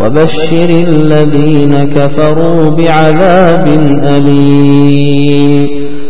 وبشر الذين كفروا بعذاب أليم.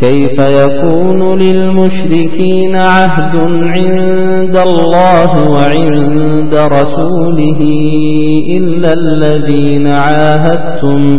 كيف يكون للمشركين عهد عند الله وعند رسوله إلا الذين عاهدتم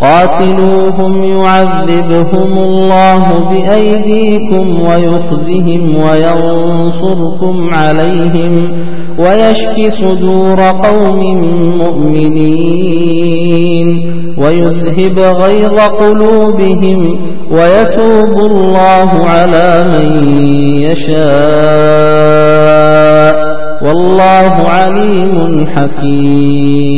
قاتلوهم يعذبهم الله بأيديكم ويخزهم وينصركم عليهم ويشفي صدور قوم مؤمنين ويذهب غيظ قلوبهم ويتوب الله على من يشاء. والله عليم حكيم.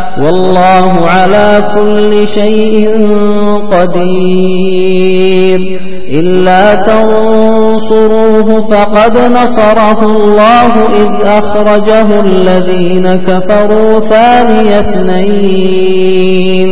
والله على كل شيء قدير. إلا تنصروه فقد نصره الله إذ أخرجه الذين كفروا ثاني اثنين.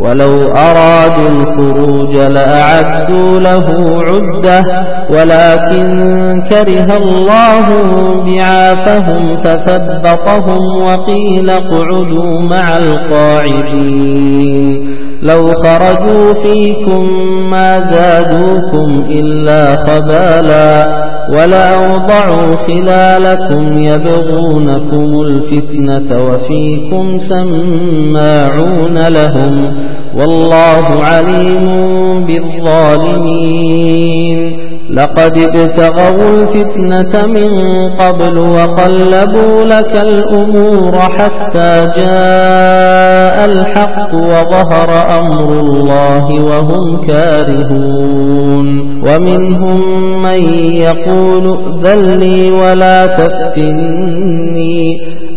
ولو أرادوا الخروج لأعدوا له عدة ولكن كره الله بعافهم فثبطهم وقيل اقعدوا مع القاعدين. لو خرجوا فيكم ما زادوكم إلا خبالا ولأوضعوا خلالكم يبغونكم الفتنة وفيكم سماعون لهم والله عليم بالظالمين. لقد ابتغوا الفتنة من قبل وقلبوا لك الأمور حتى الحق وظهر أمر الله وهم كارهون. ومنهم من يقول ذلي ولا تفتني.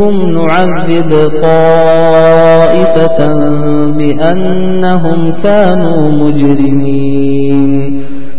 منكم نعذب طائفة بأنهم كانوا مجرمين.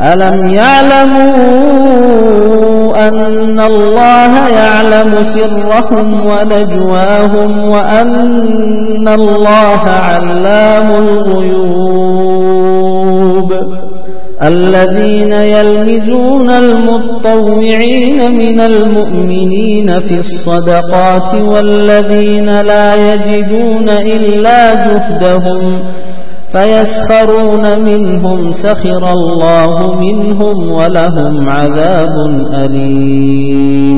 ألم يعلموا أن الله يعلم سرهم ونجواهم وأن الله علام الغيوب الذين يلمزون المطوعين من المؤمنين في الصدقات والذين لا يجدون إلا جهدهم فيسخرون منهم سخر الله منهم ولهم عذاب أليم.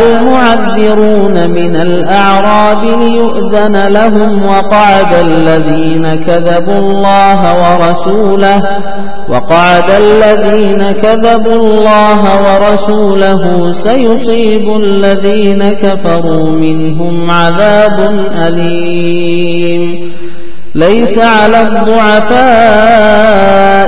المعذرون من الأعراب ليؤذن لهم وقعد الذين كذبوا الله ورسوله وقعد الذين كذبوا الله ورسوله سيصيب الذين كفروا منهم عذاب أليم. ليس على الضعفاء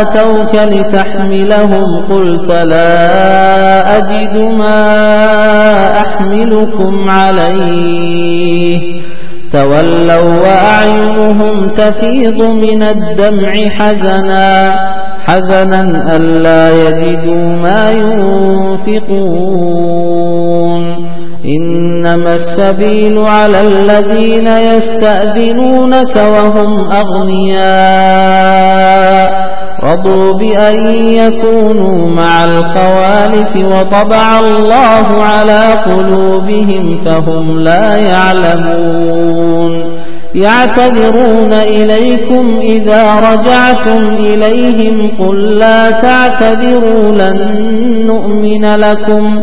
أتوك لتحملهم قلت لا أجد ما أحملكم عليه تولوا وأعينهم تفيض من الدمع حزنا حزنا ألا يجدوا ما ينفقون. إنما السبيل على الذين يستأذنونك وهم أغنياء. رضوا بأن يكونوا مع الخوالف وطبع الله على قلوبهم فهم لا يعلمون. يعتذرون إليكم إذا رجعتم إليهم قل لا تعتذروا لن نؤمن لكم.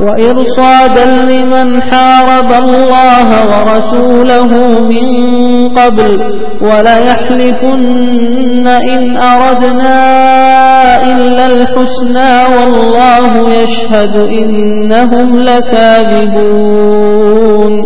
وإرصادا لمن حارب الله ورسوله من قبل وليحلفن إن أردنا إلا الحسنى والله يشهد إنهم لكاذبون.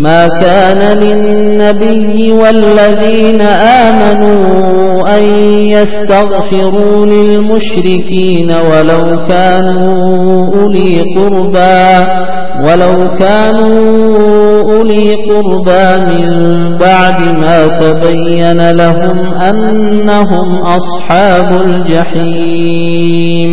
ما كان للنبي والذين آمنوا أن يستغفروا للمشركين ولو كانوا أولي قربا ولو كانوا أولي قربا من بعد ما تبين لهم أنهم أصحاب الجحيم.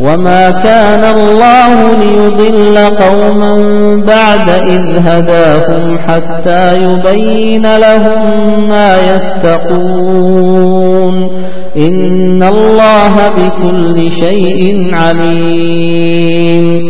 وما كان الله ليضل قوما بعد إذ هداهم حتى يبين لهم ما يتقون إن الله بكل شيء عليم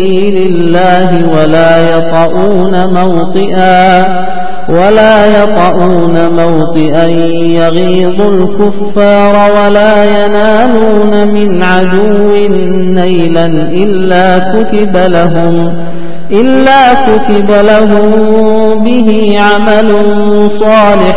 سبيل الله ولا يطعون موطئا ولا يطعون موطئا يغيظ الكفار ولا ينالون من عدو نيلا إلا كتب لهم إلا كتب لهم به عمل صالح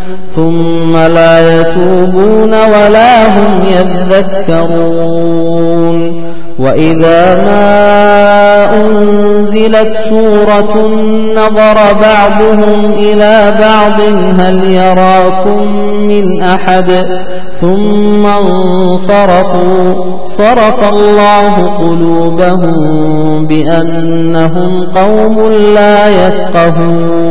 ثم لا يتوبون ولا هم يذكرون. وإذا ما أنزلت سورة نظر بعضهم إلى بعض هل يراكم من أحد؟ ثم انصرفوا. صرف الله قلوبهم بأنهم قوم لا يفقهون.